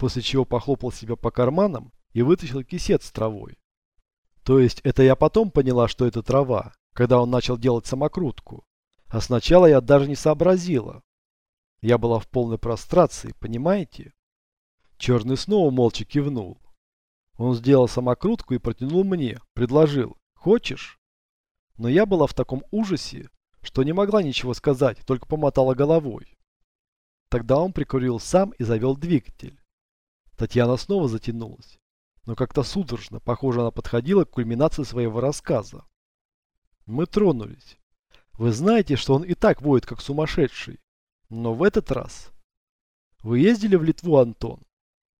после чего похлопал себя по карманам и вытащил кисет с травой. То есть это я потом поняла, что это трава, когда он начал делать самокрутку. А сначала я даже не сообразила. Я была в полной прострации, понимаете? Черный снова молча кивнул. Он сделал самокрутку и протянул мне, предложил. Хочешь? Но я была в таком ужасе, что не могла ничего сказать, только помотала головой. Тогда он прикурил сам и завел двигатель. Татьяна снова затянулась, но как-то судорожно, похоже, она подходила к кульминации своего рассказа. Мы тронулись. Вы знаете, что он и так воет, как сумасшедший. Но в этот раз... Вы ездили в Литву, Антон?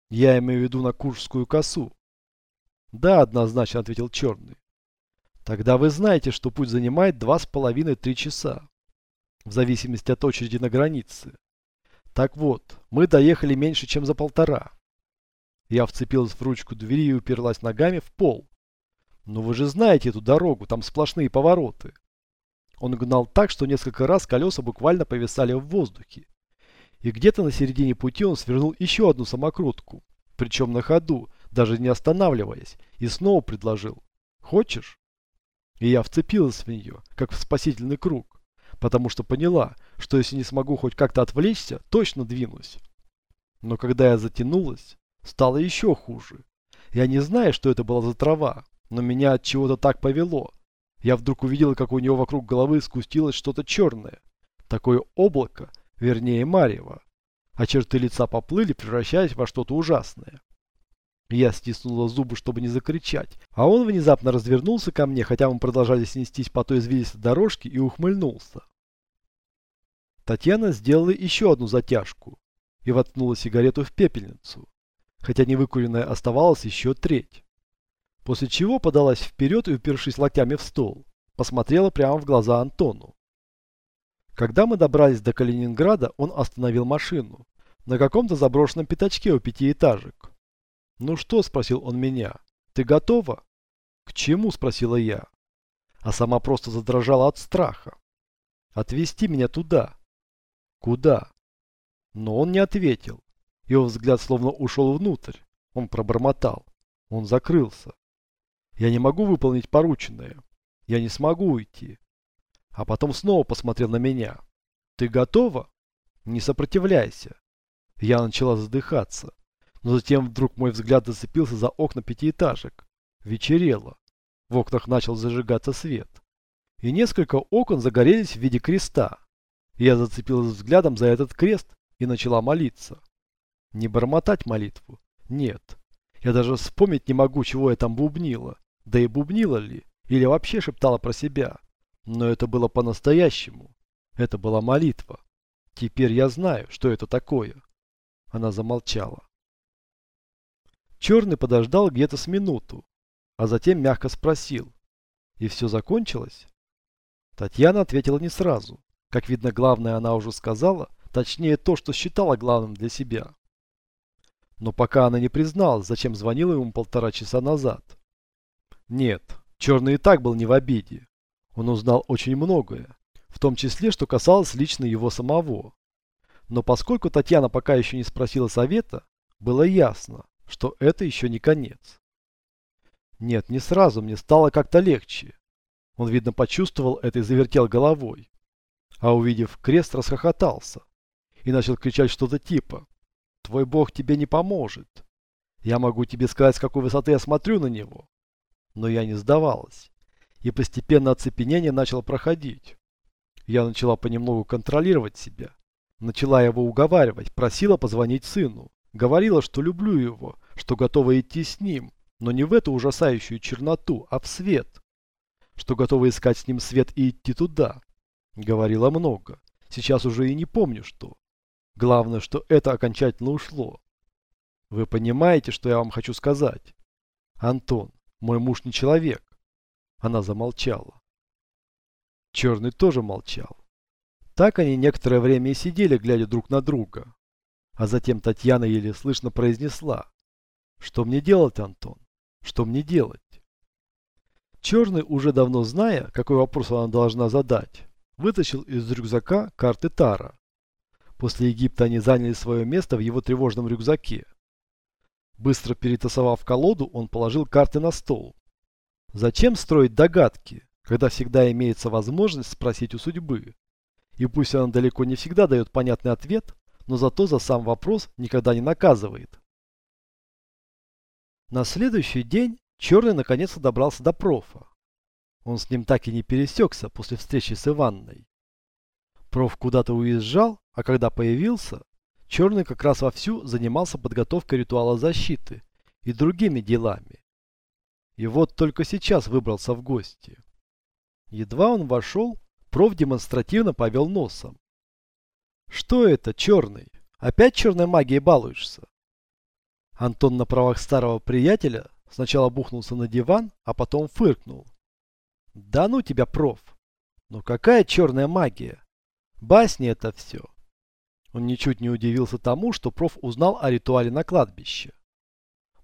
Я имею в виду на Куршскую косу. Да, однозначно ответил Черный. Тогда вы знаете, что путь занимает два с половиной-три часа. В зависимости от очереди на границе. Так вот, мы доехали меньше, чем за полтора. Я вцепилась в ручку двери и уперлась ногами в пол. Но вы же знаете эту дорогу, там сплошные повороты. Он гнал так, что несколько раз колеса буквально повисали в воздухе. И где-то на середине пути он свернул еще одну самокрутку, причем на ходу, даже не останавливаясь, и снова предложил. «Хочешь?» И я вцепилась в нее, как в спасительный круг, потому что поняла, что если не смогу хоть как-то отвлечься, точно двинусь. Но когда я затянулась, стало еще хуже. Я не знаю, что это была за трава, но меня от чего-то так повело. Я вдруг увидела, как у него вокруг головы скустилось что-то черное. Такое облако, вернее марево. А черты лица поплыли, превращаясь во что-то ужасное. Я стиснула зубы, чтобы не закричать, а он внезапно развернулся ко мне, хотя мы продолжали снестись по той извилистой дорожке, и ухмыльнулся. Татьяна сделала еще одну затяжку и воткнула сигарету в пепельницу, хотя невыкуренная оставалась еще треть. После чего подалась вперед и, упершись локтями в стол, посмотрела прямо в глаза Антону. Когда мы добрались до Калининграда, он остановил машину на каком-то заброшенном пятачке у пятиэтажек. «Ну что?» – спросил он меня. «Ты готова?» «К чему?» – спросила я. А сама просто задрожала от страха. «Отвезти меня туда». «Куда?» Но он не ответил. Его взгляд словно ушел внутрь. Он пробормотал. Он закрылся. Я не могу выполнить порученное. Я не смогу уйти. А потом снова посмотрел на меня. Ты готова? Не сопротивляйся. Я начала задыхаться. Но затем вдруг мой взгляд зацепился за окна пятиэтажек. Вечерело. В окнах начал зажигаться свет. И несколько окон загорелись в виде креста. Я зацепилась взглядом за этот крест и начала молиться. Не бормотать молитву. Нет. Я даже вспомнить не могу, чего я там бубнила. Да и бубнила ли? Или вообще шептала про себя? Но это было по-настоящему. Это была молитва. Теперь я знаю, что это такое. Она замолчала. Черный подождал где-то с минуту, а затем мягко спросил. И все закончилось? Татьяна ответила не сразу. Как видно, главное она уже сказала, точнее то, что считала главным для себя. Но пока она не призналась, зачем звонила ему полтора часа назад. Нет, Черный и так был не в обиде. Он узнал очень многое, в том числе, что касалось лично его самого. Но поскольку Татьяна пока еще не спросила совета, было ясно, что это еще не конец. Нет, не сразу, мне стало как-то легче. Он, видно, почувствовал это и завертел головой. А увидев крест, расхохотался и начал кричать что-то типа «Твой бог тебе не поможет. Я могу тебе сказать, с какой высоты я смотрю на него. Но я не сдавалась. И постепенно оцепенение начало проходить. Я начала понемногу контролировать себя. Начала его уговаривать, просила позвонить сыну. Говорила, что люблю его, что готова идти с ним, но не в эту ужасающую черноту, а в свет. Что готова искать с ним свет и идти туда. Говорила много. Сейчас уже и не помню, что. Главное, что это окончательно ушло. Вы понимаете, что я вам хочу сказать? Антон, мой муж не человек. Она замолчала. Черный тоже молчал. Так они некоторое время и сидели, глядя друг на друга. А затем Татьяна еле слышно произнесла. Что мне делать, Антон? Что мне делать? Черный, уже давно зная, какой вопрос она должна задать, вытащил из рюкзака карты Тара. После Египта они заняли свое место в его тревожном рюкзаке. Быстро перетасовав колоду, он положил карты на стол. Зачем строить догадки, когда всегда имеется возможность спросить у судьбы? И пусть она далеко не всегда дает понятный ответ, но зато за сам вопрос никогда не наказывает. На следующий день Черный наконец-то добрался до профа. Он с ним так и не пересекся после встречи с Иванной. Проф куда-то уезжал, а когда появился, Черный как раз вовсю занимался подготовкой ритуала защиты и другими делами. И вот только сейчас выбрался в гости. Едва он вошел, проф демонстративно повел носом. «Что это, черный? Опять черной магией балуешься?» Антон на правах старого приятеля сначала бухнулся на диван, а потом фыркнул. «Да ну тебя, проф! Ну какая черная магия? Басни это все!» Он ничуть не удивился тому, что проф узнал о ритуале на кладбище.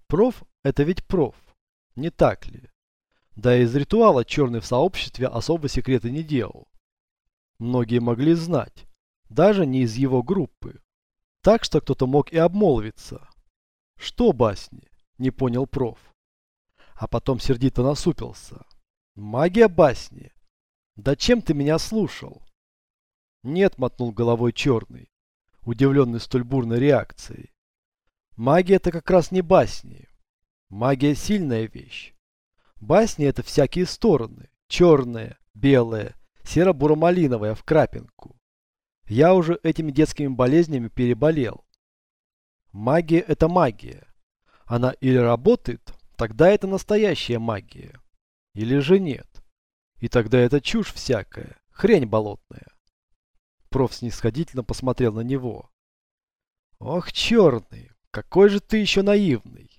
Проф – это ведь проф, не так ли? Да и из ритуала черный в сообществе особо секреты не делал. Многие могли знать, даже не из его группы. Так что кто-то мог и обмолвиться. Что басни? Не понял проф. А потом сердито насупился. Магия басни? Да чем ты меня слушал? Нет, мотнул головой черный удивленный столь бурной реакцией. Магия это как раз не басни. Магия сильная вещь. Басни это всякие стороны. Черная, белая, серо-буро-малиновая в крапинку. Я уже этими детскими болезнями переболел. Магия это магия. Она или работает, тогда это настоящая магия. Или же нет. И тогда это чушь всякая, хрень болотная. Проф снисходительно посмотрел на него. Ох, черный, какой же ты еще наивный.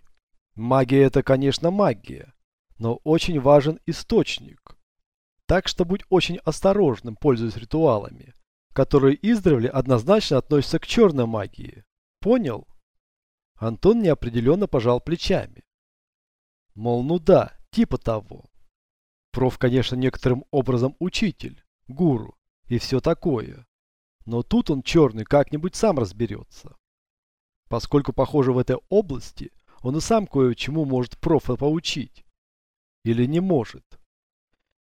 Магия это, конечно, магия, но очень важен источник. Так что будь очень осторожным, пользуясь ритуалами, которые издревле однозначно относятся к черной магии. Понял? Антон неопределенно пожал плечами. Мол, ну да, типа того. Проф, конечно, некоторым образом учитель, гуру и все такое. Но тут он черный как-нибудь сам разберется. Поскольку, похоже, в этой области он и сам кое-чему может профа поучить. Или не может.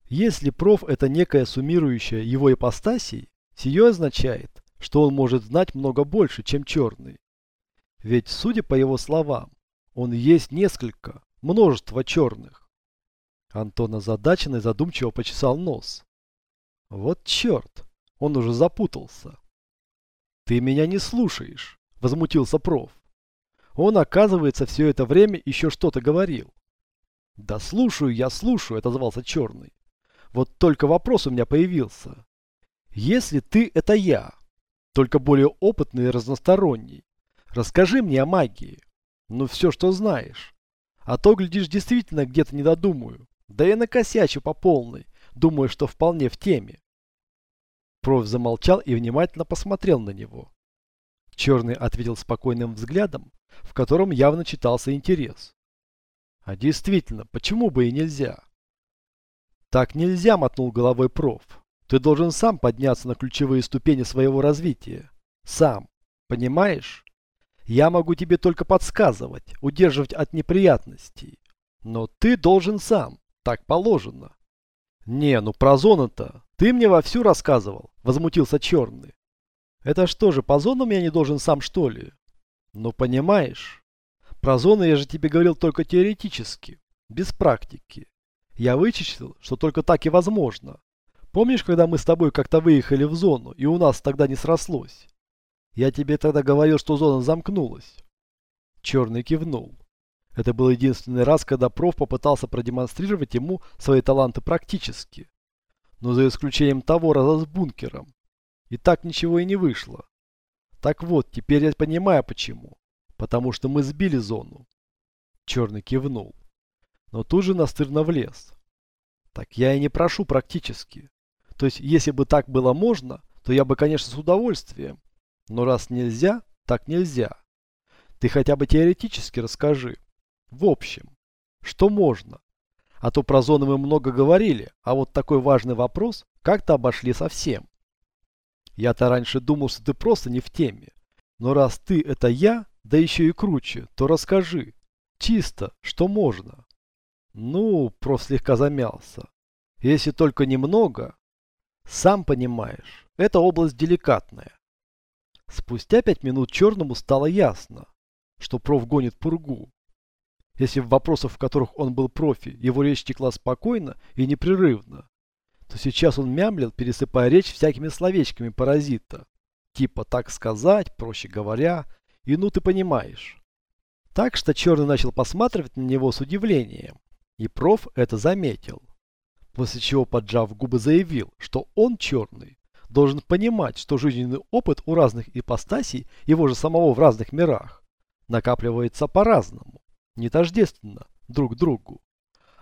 Если проф это некая суммирующая его ипостасей, сие означает, что он может знать много больше, чем черный. Ведь, судя по его словам, он есть несколько, множество черных. Антон озадаченно задумчиво почесал нос. Вот черт. Он уже запутался. «Ты меня не слушаешь», – возмутился проф. Он, оказывается, все это время еще что-то говорил. «Да слушаю, я слушаю», – отозвался Черный. «Вот только вопрос у меня появился. Если ты – это я, только более опытный и разносторонний, расскажи мне о магии. Ну, все, что знаешь. А то, глядишь, действительно где-то не додумаю. Да я накосячу по полной, думаю, что вполне в теме. Проф замолчал и внимательно посмотрел на него. Черный ответил спокойным взглядом, в котором явно читался интерес. А действительно, почему бы и нельзя? Так нельзя, мотнул головой проф. Ты должен сам подняться на ключевые ступени своего развития. Сам. Понимаешь? Я могу тебе только подсказывать, удерживать от неприятностей. Но ты должен сам. Так положено. Не, ну про зоны-то ты мне вовсю рассказывал, возмутился Черный. Это что же, по зонам я не должен сам что ли? Ну понимаешь, про зоны я же тебе говорил только теоретически, без практики. Я вычислил, что только так и возможно. Помнишь, когда мы с тобой как-то выехали в зону, и у нас тогда не срослось? Я тебе тогда говорил, что зона замкнулась. Черный кивнул. Это был единственный раз, когда проф попытался продемонстрировать ему свои таланты практически. Но за исключением того раза с бункером. И так ничего и не вышло. Так вот, теперь я понимаю почему. Потому что мы сбили зону. Черный кивнул. Но тут же настырно влез. Так я и не прошу практически. То есть, если бы так было можно, то я бы, конечно, с удовольствием. Но раз нельзя, так нельзя. Ты хотя бы теоретически расскажи. В общем, что можно? А то про зоны мы много говорили, а вот такой важный вопрос как-то обошли совсем. Я-то раньше думал, что ты просто не в теме. Но раз ты это я, да еще и круче, то расскажи, Чисто, что можно. Ну, проф слегка замялся. Если только немного, сам понимаешь, это область деликатная. Спустя пять минут черному стало ясно, что проф гонит пургу. Если в вопросах, в которых он был профи, его речь текла спокойно и непрерывно, то сейчас он мямлил, пересыпая речь всякими словечками паразита. Типа «так сказать», проще говоря, и ну ты понимаешь. Так что Черный начал посматривать на него с удивлением, и проф это заметил. После чего, поджав губы, заявил, что он, Черный, должен понимать, что жизненный опыт у разных ипостасей, его же самого в разных мирах, накапливается по-разному, не тождественно друг другу.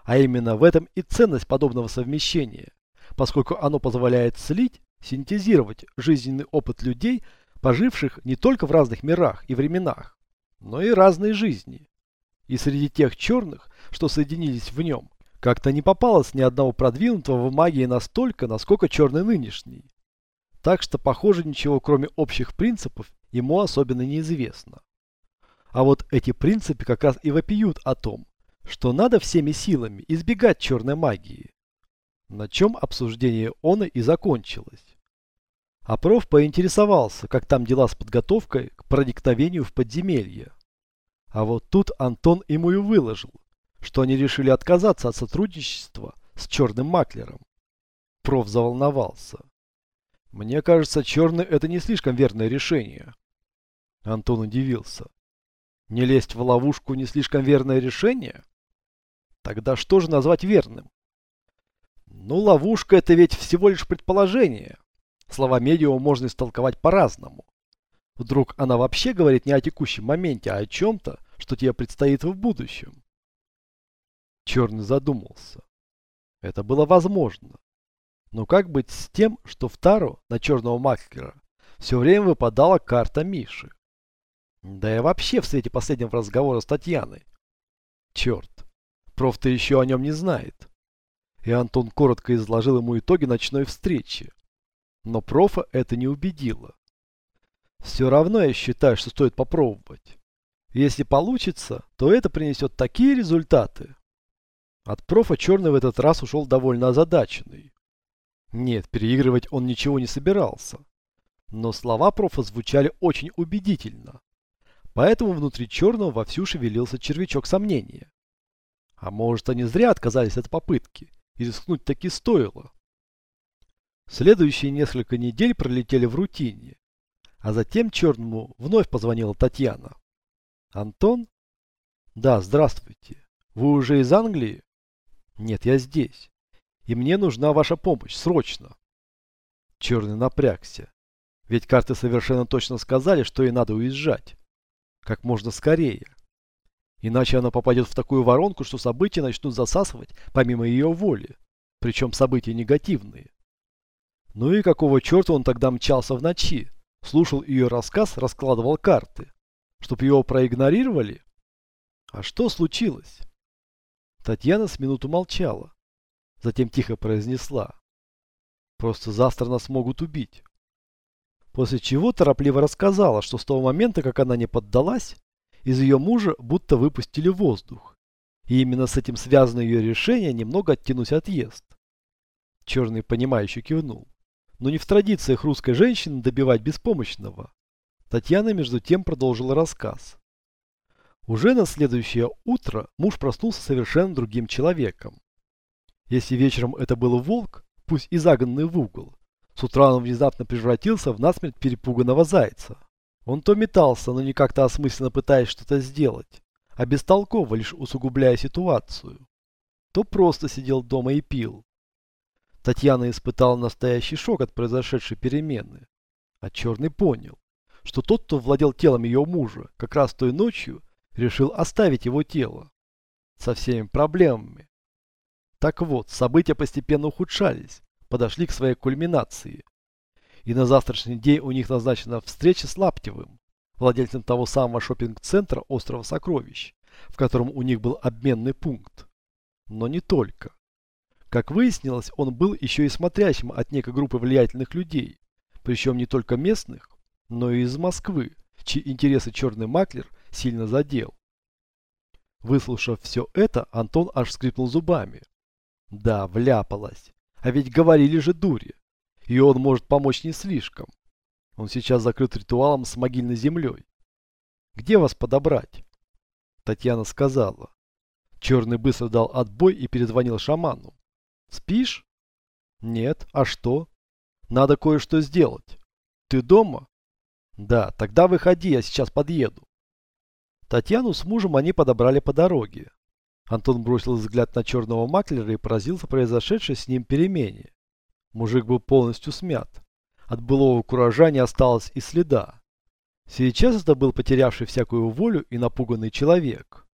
А именно в этом и ценность подобного совмещения поскольку оно позволяет слить, синтезировать жизненный опыт людей, поживших не только в разных мирах и временах, но и разные жизни. И среди тех черных, что соединились в нем, как-то не попалось ни одного продвинутого в магии настолько, насколько черный нынешний. Так что, похоже, ничего кроме общих принципов ему особенно неизвестно. А вот эти принципы как раз и вопиют о том, что надо всеми силами избегать черной магии на чем обсуждение оно и закончилось. А проф поинтересовался, как там дела с подготовкой к проникновению в подземелье. А вот тут Антон ему и выложил, что они решили отказаться от сотрудничества с черным маклером. Проф заволновался. Мне кажется, черный это не слишком верное решение. Антон удивился. Не лезть в ловушку не слишком верное решение? Тогда что же назвать верным? Ну, ловушка это ведь всего лишь предположение. Слова медиума можно истолковать по-разному. Вдруг она вообще говорит не о текущем моменте, а о чем-то, что тебе предстоит в будущем. Черный задумался. Это было возможно. Но как быть с тем, что в Тару на черного маклера все время выпадала карта Миши? Да и вообще в свете последнего разговора с Татьяной. Черт, проф-то еще о нем не знает и Антон коротко изложил ему итоги ночной встречи. Но профа это не убедило. Все равно я считаю, что стоит попробовать. Если получится, то это принесет такие результаты. От профа Черный в этот раз ушел довольно озадаченный. Нет, переигрывать он ничего не собирался. Но слова профа звучали очень убедительно. Поэтому внутри Черного вовсю шевелился червячок сомнения. А может, они зря отказались от попытки и рискнуть таки стоило. Следующие несколько недель пролетели в рутине, а затем Черному вновь позвонила Татьяна. «Антон?» «Да, здравствуйте. Вы уже из Англии?» «Нет, я здесь. И мне нужна ваша помощь, срочно». Черный напрягся. Ведь карты совершенно точно сказали, что ей надо уезжать. Как можно скорее. Иначе она попадет в такую воронку, что события начнут засасывать помимо ее воли. Причем события негативные. Ну и какого черта он тогда мчался в ночи? Слушал ее рассказ, раскладывал карты. Чтоб его проигнорировали? А что случилось? Татьяна с минуту молчала. Затем тихо произнесла. Просто завтра нас могут убить. После чего торопливо рассказала, что с того момента, как она не поддалась, из ее мужа будто выпустили воздух. И именно с этим связано ее решение немного оттянуть отъезд. Черный понимающе кивнул. Но не в традициях русской женщины добивать беспомощного. Татьяна между тем продолжила рассказ. Уже на следующее утро муж проснулся совершенно другим человеком. Если вечером это был волк, пусть и загнанный в угол, с утра он внезапно превратился в насмерть перепуганного зайца. Он то метался, но не как-то осмысленно пытаясь что-то сделать, а бестолково лишь усугубляя ситуацию. То просто сидел дома и пил. Татьяна испытала настоящий шок от произошедшей перемены. А Черный понял, что тот, кто владел телом ее мужа, как раз той ночью решил оставить его тело. Со всеми проблемами. Так вот, события постепенно ухудшались, подошли к своей кульминации и на завтрашний день у них назначена встреча с Лаптевым, владельцем того самого шопинг-центра «Острова Сокровищ», в котором у них был обменный пункт. Но не только. Как выяснилось, он был еще и смотрящим от некой группы влиятельных людей, причем не только местных, но и из Москвы, чьи интересы черный маклер сильно задел. Выслушав все это, Антон аж скрипнул зубами. Да, вляпалась. А ведь говорили же дури. И он может помочь не слишком. Он сейчас закрыт ритуалом с могильной землей. Где вас подобрать? Татьяна сказала. Черный быстро дал отбой и перезвонил шаману. Спишь? Нет. А что? Надо кое-что сделать. Ты дома? Да, тогда выходи, я сейчас подъеду. Татьяну с мужем они подобрали по дороге. Антон бросил взгляд на черного маклера и поразился произошедшей с ним перемене. Мужик был полностью смят. От былого куража не осталось и следа. Сейчас это был потерявший всякую волю и напуганный человек.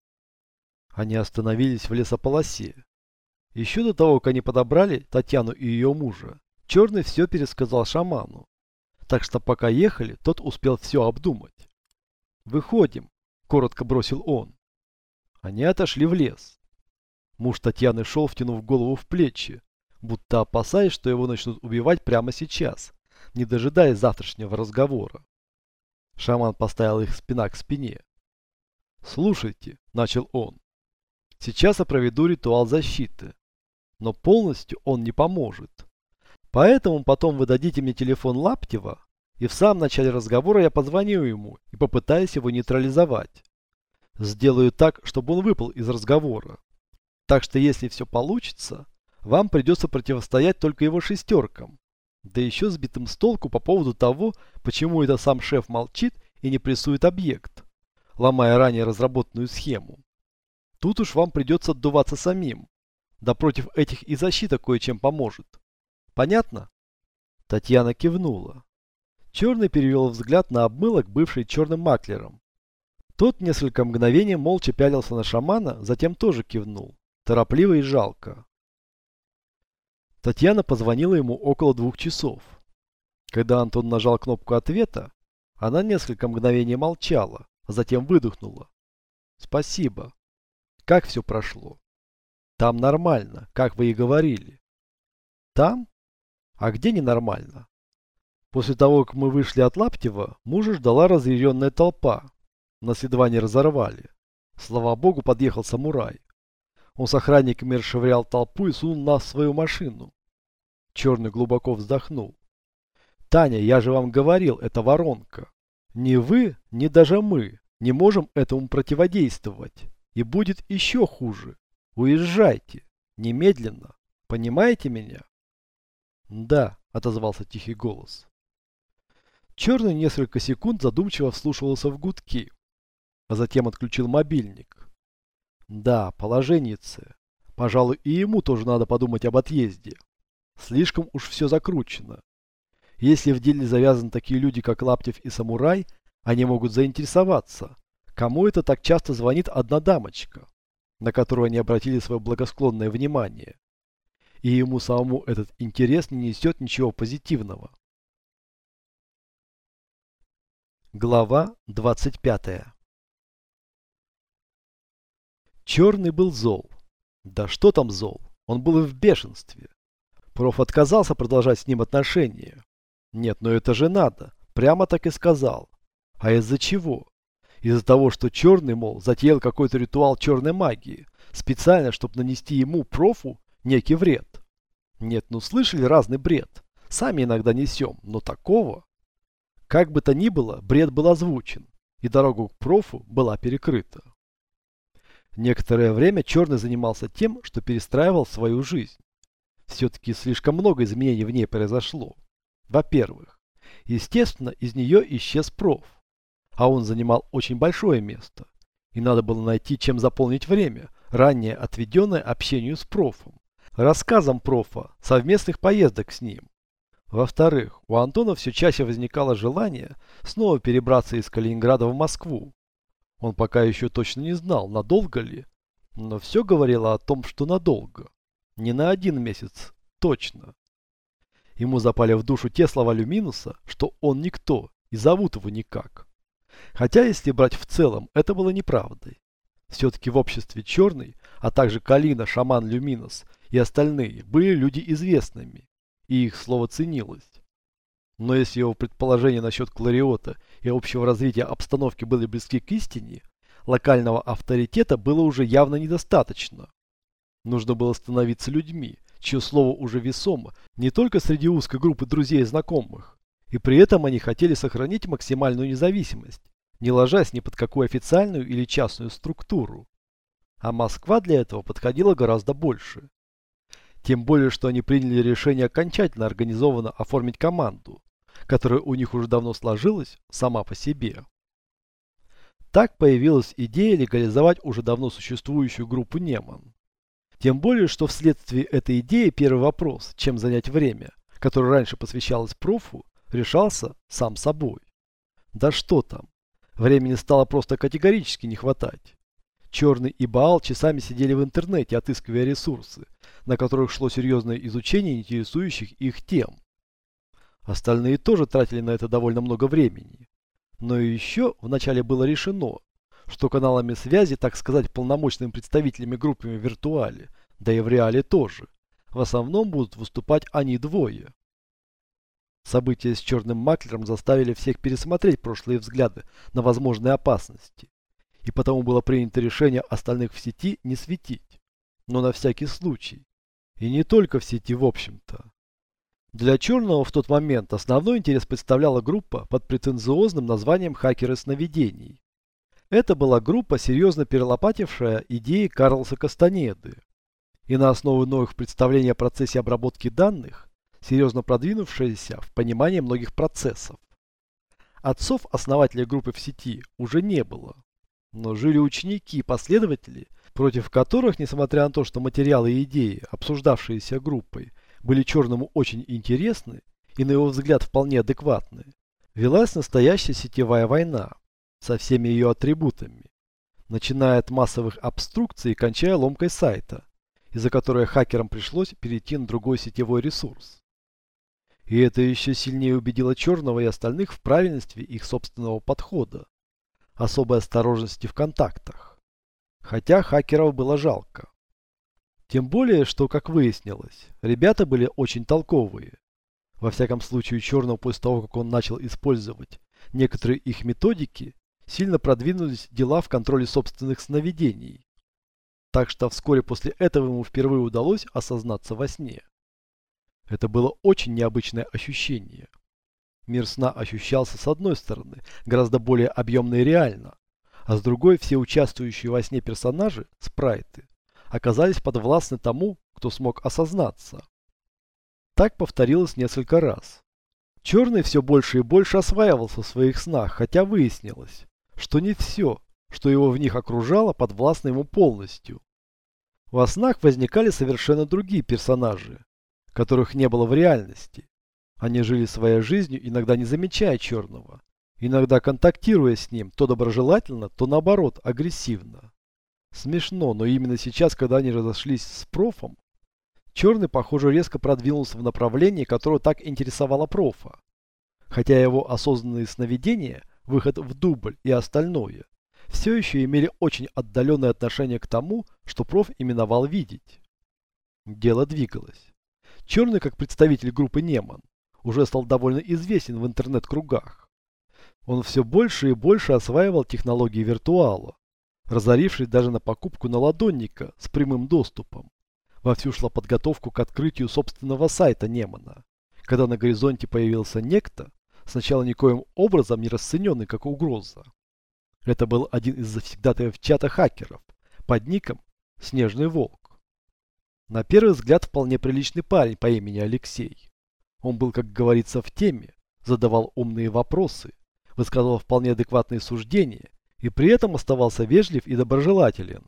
Они остановились в лесополосе. Еще до того, как они подобрали Татьяну и ее мужа, Черный все пересказал шаману. Так что пока ехали, тот успел все обдумать. «Выходим», — коротко бросил он. Они отошли в лес. Муж Татьяны шел, втянув голову в плечи, будто опасаясь, что его начнут убивать прямо сейчас, не дожидаясь завтрашнего разговора. Шаман поставил их спина к спине. «Слушайте», — начал он, — «сейчас я проведу ритуал защиты, но полностью он не поможет. Поэтому потом вы дадите мне телефон Лаптева, и в самом начале разговора я позвоню ему и попытаюсь его нейтрализовать. Сделаю так, чтобы он выпал из разговора. Так что если все получится, вам придется противостоять только его шестеркам. Да еще сбитым с толку по поводу того, почему это сам шеф молчит и не прессует объект, ломая ранее разработанную схему. Тут уж вам придется отдуваться самим. Да против этих и защита кое-чем поможет. Понятно? Татьяна кивнула. Черный перевел взгляд на обмылок, бывший черным маклером. Тот несколько мгновений молча пялился на шамана, затем тоже кивнул. Торопливо и жалко. Татьяна позвонила ему около двух часов. Когда Антон нажал кнопку ответа, она несколько мгновений молчала, а затем выдохнула. «Спасибо. Как все прошло?» «Там нормально, как вы и говорили». «Там? А где ненормально?» После того, как мы вышли от Лаптева, мужа ждала разъяренная толпа. Нас едва не разорвали. Слава богу, подъехал самурай. Он с охранниками расшевырял толпу и сунул нас в свою машину. Черный глубоко вздохнул. «Таня, я же вам говорил, это воронка. Ни вы, ни даже мы не можем этому противодействовать. И будет еще хуже. Уезжайте. Немедленно. Понимаете меня?» «Да», — отозвался тихий голос. Черный несколько секунд задумчиво вслушивался в гудки, а затем отключил мобильник. Да, положеннице. Пожалуй, и ему тоже надо подумать об отъезде. Слишком уж все закручено. Если в деле завязаны такие люди, как Лаптев и Самурай, они могут заинтересоваться, кому это так часто звонит одна дамочка, на которую они обратили свое благосклонное внимание. И ему самому этот интерес не несет ничего позитивного. Глава 25 Черный был зол. Да что там зол? Он был в бешенстве. Проф отказался продолжать с ним отношения. Нет, но это же надо. Прямо так и сказал. А из-за чего? Из-за того, что Черный, мол, затеял какой-то ритуал черной магии, специально, чтобы нанести ему, профу, некий вред. Нет, ну слышали разный бред. Сами иногда несем, но такого... Как бы то ни было, бред был озвучен, и дорога к профу была перекрыта. Некоторое время Черный занимался тем, что перестраивал свою жизнь. Все-таки слишком много изменений в ней произошло. Во-первых, естественно, из нее исчез проф, а он занимал очень большое место, и надо было найти, чем заполнить время, ранее отведенное общению с профом, рассказом профа, совместных поездок с ним. Во-вторых, у Антона все чаще возникало желание снова перебраться из Калининграда в Москву, он пока еще точно не знал, надолго ли, но все говорило о том, что надолго. Не на один месяц, точно. Ему запали в душу те слова Люминуса, что он никто, и зовут его никак. Хотя, если брать в целом, это было неправдой. Все-таки в обществе Черный, а также Калина, Шаман Люминус и остальные были люди известными, и их слово ценилось. Но если его предположения насчет Клариота и общего развития обстановки были близки к истине, локального авторитета было уже явно недостаточно. Нужно было становиться людьми, чье слово уже весомо не только среди узкой группы друзей и знакомых, и при этом они хотели сохранить максимальную независимость, не ложась ни под какую официальную или частную структуру. А Москва для этого подходила гораздо больше. Тем более, что они приняли решение окончательно организованно оформить команду, которая у них уже давно сложилась сама по себе. Так появилась идея легализовать уже давно существующую группу Неман. Тем более, что вследствие этой идеи первый вопрос, чем занять время, которое раньше посвящалось профу, решался сам собой. Да что там, времени стало просто категорически не хватать. Черный и Баал часами сидели в интернете, отыскивая ресурсы, на которых шло серьезное изучение интересующих их тем. Остальные тоже тратили на это довольно много времени. Но еще вначале было решено, что каналами связи, так сказать, полномочными представителями группами в виртуале, да и в реале тоже, в основном будут выступать они двое. События с черным маклером заставили всех пересмотреть прошлые взгляды на возможные опасности и потому было принято решение остальных в сети не светить, но на всякий случай. И не только в сети в общем-то. Для Черного в тот момент основной интерес представляла группа под претенциозным названием «Хакеры сновидений». Это была группа, серьезно перелопатившая идеи Карлоса Кастанеды. И на основе новых представлений о процессе обработки данных, серьезно продвинувшаяся в понимании многих процессов. Отцов основателя группы в сети уже не было. Но жили ученики и последователи, против которых, несмотря на то, что материалы и идеи, обсуждавшиеся группой, были черному очень интересны и, на его взгляд, вполне адекватны, велась настоящая сетевая война со всеми ее атрибутами, начиная от массовых обструкций и кончая ломкой сайта, из-за которой хакерам пришлось перейти на другой сетевой ресурс. И это еще сильнее убедило Черного и остальных в правильности их собственного подхода особой осторожности в контактах. Хотя хакеров было жалко. Тем более, что, как выяснилось, ребята были очень толковые. Во всяком случае, Черного после того, как он начал использовать некоторые их методики, сильно продвинулись дела в контроле собственных сновидений. Так что вскоре после этого ему впервые удалось осознаться во сне. Это было очень необычное ощущение – Мир сна ощущался с одной стороны гораздо более объемно и реально, а с другой все участвующие во сне персонажи, спрайты, оказались подвластны тому, кто смог осознаться. Так повторилось несколько раз. Черный все больше и больше осваивался в своих снах, хотя выяснилось, что не все, что его в них окружало, подвластно ему полностью. Во снах возникали совершенно другие персонажи, которых не было в реальности. Они жили своей жизнью, иногда не замечая черного, иногда контактируя с ним то доброжелательно, то наоборот агрессивно. Смешно, но именно сейчас, когда они разошлись с профом, черный, похоже, резко продвинулся в направлении, которое так интересовало профа. Хотя его осознанные сновидения, выход в дубль и остальное, все еще имели очень отдаленное отношение к тому, что проф именовал видеть. Дело двигалось. Черный, как представитель группы Неман, уже стал довольно известен в интернет-кругах. Он все больше и больше осваивал технологии виртуала, разорившись даже на покупку наладонника с прямым доступом. Вовсю шла подготовку к открытию собственного сайта Немана, когда на горизонте появился некто, сначала никоим образом не расцененный как угроза. Это был один из завсегдатаев чата хакеров под ником «Снежный волк». На первый взгляд вполне приличный парень по имени Алексей. Он был, как говорится, в теме, задавал умные вопросы, высказывал вполне адекватные суждения и при этом оставался вежлив и доброжелателен.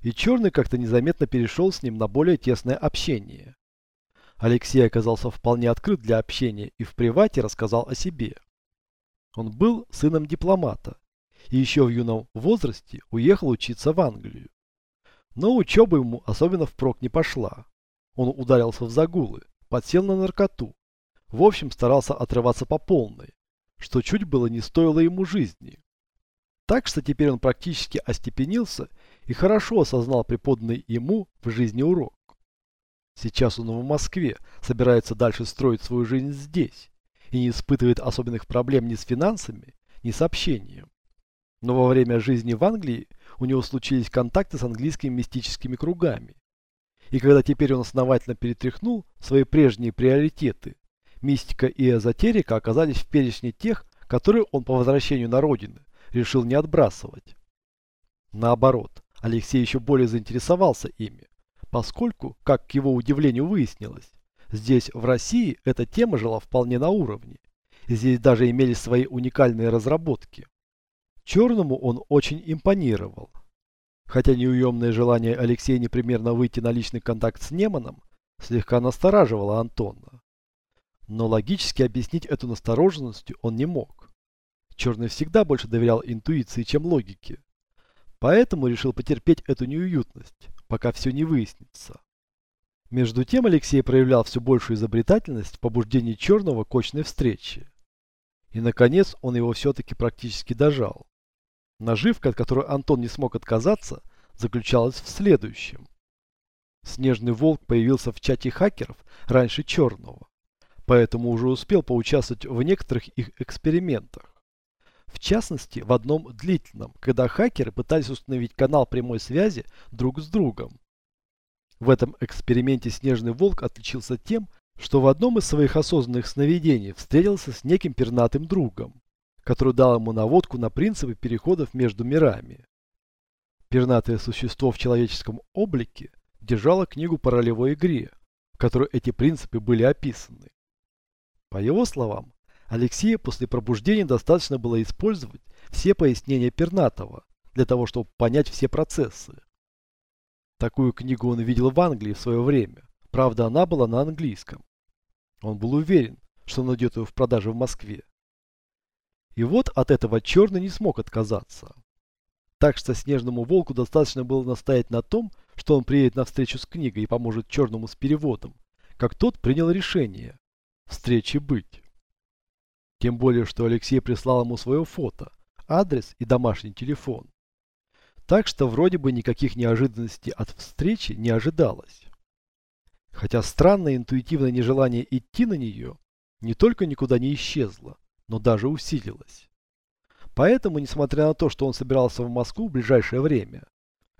И Черный как-то незаметно перешел с ним на более тесное общение. Алексей оказался вполне открыт для общения и в привате рассказал о себе. Он был сыном дипломата и еще в юном возрасте уехал учиться в Англию. Но учеба ему особенно впрок не пошла. Он ударился в загулы, подсел на наркоту. В общем, старался отрываться по полной, что чуть было не стоило ему жизни. Так что теперь он практически остепенился и хорошо осознал преподанный ему в жизни урок. Сейчас он в Москве, собирается дальше строить свою жизнь здесь и не испытывает особенных проблем ни с финансами, ни с общением. Но во время жизни в Англии у него случились контакты с английскими мистическими кругами. И когда теперь он основательно перетряхнул свои прежние приоритеты, мистика и эзотерика оказались в перечне тех, которые он по возвращению на родину решил не отбрасывать. Наоборот, Алексей еще более заинтересовался ими, поскольку, как к его удивлению выяснилось, здесь, в России, эта тема жила вполне на уровне. Здесь даже имелись свои уникальные разработки. Черному он очень импонировал. Хотя неуемное желание Алексея непременно выйти на личный контакт с Неманом слегка настораживало Антона. Но логически объяснить эту настороженность он не мог. Черный всегда больше доверял интуиции, чем логике. Поэтому решил потерпеть эту неуютность, пока все не выяснится. Между тем Алексей проявлял все большую изобретательность в побуждении Черного к очной встрече. И, наконец, он его все-таки практически дожал. Наживка, от которой Антон не смог отказаться, заключалась в следующем. Снежный волк появился в чате хакеров раньше черного, поэтому уже успел поучаствовать в некоторых их экспериментах. В частности, в одном длительном, когда хакеры пытались установить канал прямой связи друг с другом. В этом эксперименте Снежный Волк отличился тем, что в одном из своих осознанных сновидений встретился с неким пернатым другом который дал ему наводку на принципы переходов между мирами. Пернатое существо в человеческом облике держало книгу по ролевой игре, в которой эти принципы были описаны. По его словам, Алексею после пробуждения достаточно было использовать все пояснения Пернатого для того, чтобы понять все процессы. Такую книгу он видел в Англии в свое время, правда она была на английском. Он был уверен, что найдет ее в продаже в Москве. И вот от этого Черный не смог отказаться. Так что Снежному Волку достаточно было настоять на том, что он приедет на встречу с книгой и поможет Черному с переводом, как тот принял решение – встречи быть. Тем более, что Алексей прислал ему свое фото, адрес и домашний телефон. Так что вроде бы никаких неожиданностей от встречи не ожидалось. Хотя странное интуитивное нежелание идти на нее не только никуда не исчезло, но даже усилилась. Поэтому, несмотря на то, что он собирался в Москву в ближайшее время,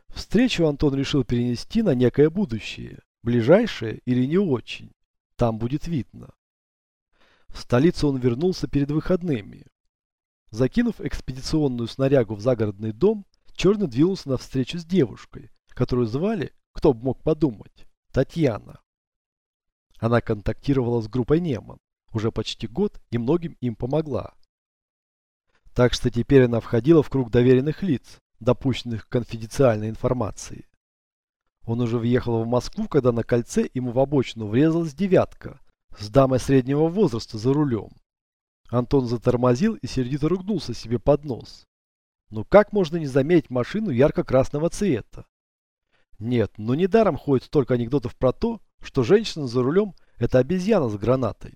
встречу Антон решил перенести на некое будущее, ближайшее или не очень. Там будет видно. В столицу он вернулся перед выходными. Закинув экспедиционную снарягу в загородный дом, Черный двинулся на встречу с девушкой, которую звали, кто бы мог подумать, Татьяна. Она контактировала с группой Неман уже почти год и многим им помогла. Так что теперь она входила в круг доверенных лиц, допущенных к конфиденциальной информации. Он уже въехал в Москву, когда на кольце ему в обочину врезалась девятка с дамой среднего возраста за рулем. Антон затормозил и сердито ругнулся себе под нос. Ну как можно не заметить машину ярко-красного цвета? Нет, ну недаром ходит столько анекдотов про то, что женщина за рулем – это обезьяна с гранатой.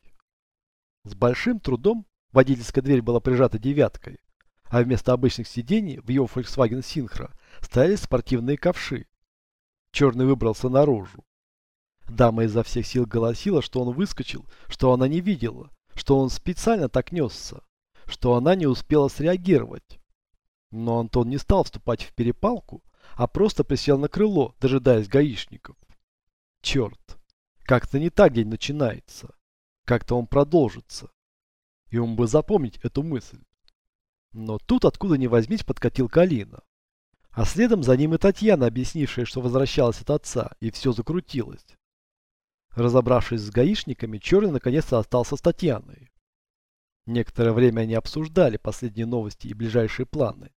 С большим трудом водительская дверь была прижата девяткой, а вместо обычных сидений в его Volkswagen Synchro стояли спортивные ковши. Черный выбрался наружу. Дама изо всех сил голосила, что он выскочил, что она не видела, что он специально так несся, что она не успела среагировать. Но Антон не стал вступать в перепалку, а просто присел на крыло, дожидаясь гаишников. Черт, как-то не так день начинается. Как-то он продолжится. И он бы запомнить эту мысль. Но тут откуда ни возьмись подкатил Калина. А следом за ним и Татьяна, объяснившая, что возвращалась от отца, и все закрутилось. Разобравшись с гаишниками, Черный наконец-то остался с Татьяной. Некоторое время они обсуждали последние новости и ближайшие планы.